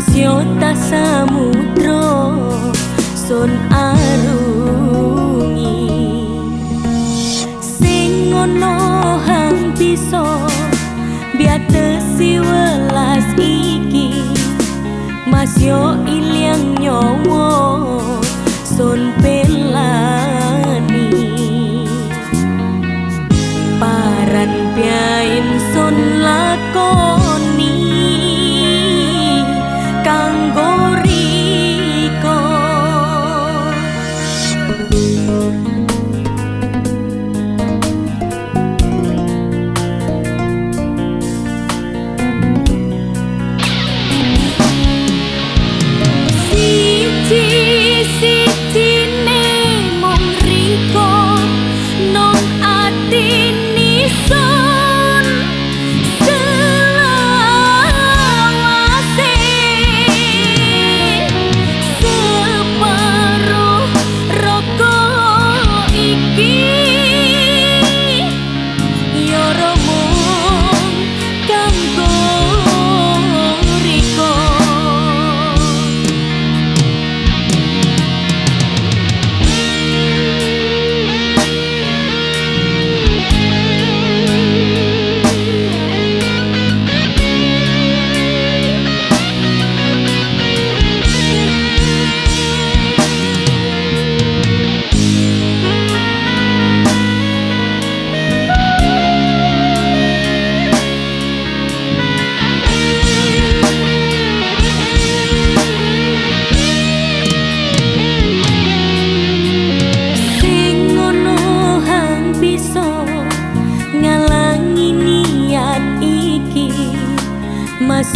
Mas yo ta samudra sun arungi. Sing ono hang bisa biatesi welas iki. Mas yo ilyang nyawa sun pelani. Paran piain ti.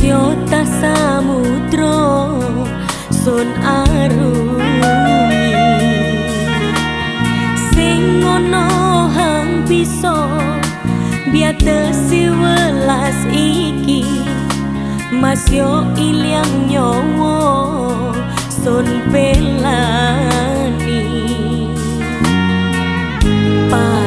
Mas yo ta samudra sun hang bisa biatesi welas iki. Mas yo ilyang nyawa sun pelani. Paran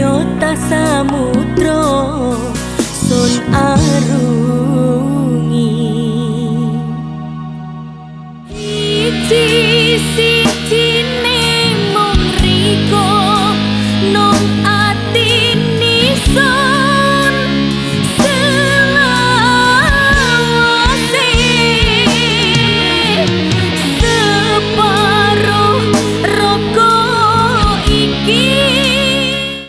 Yota samudra sun arungi. Iji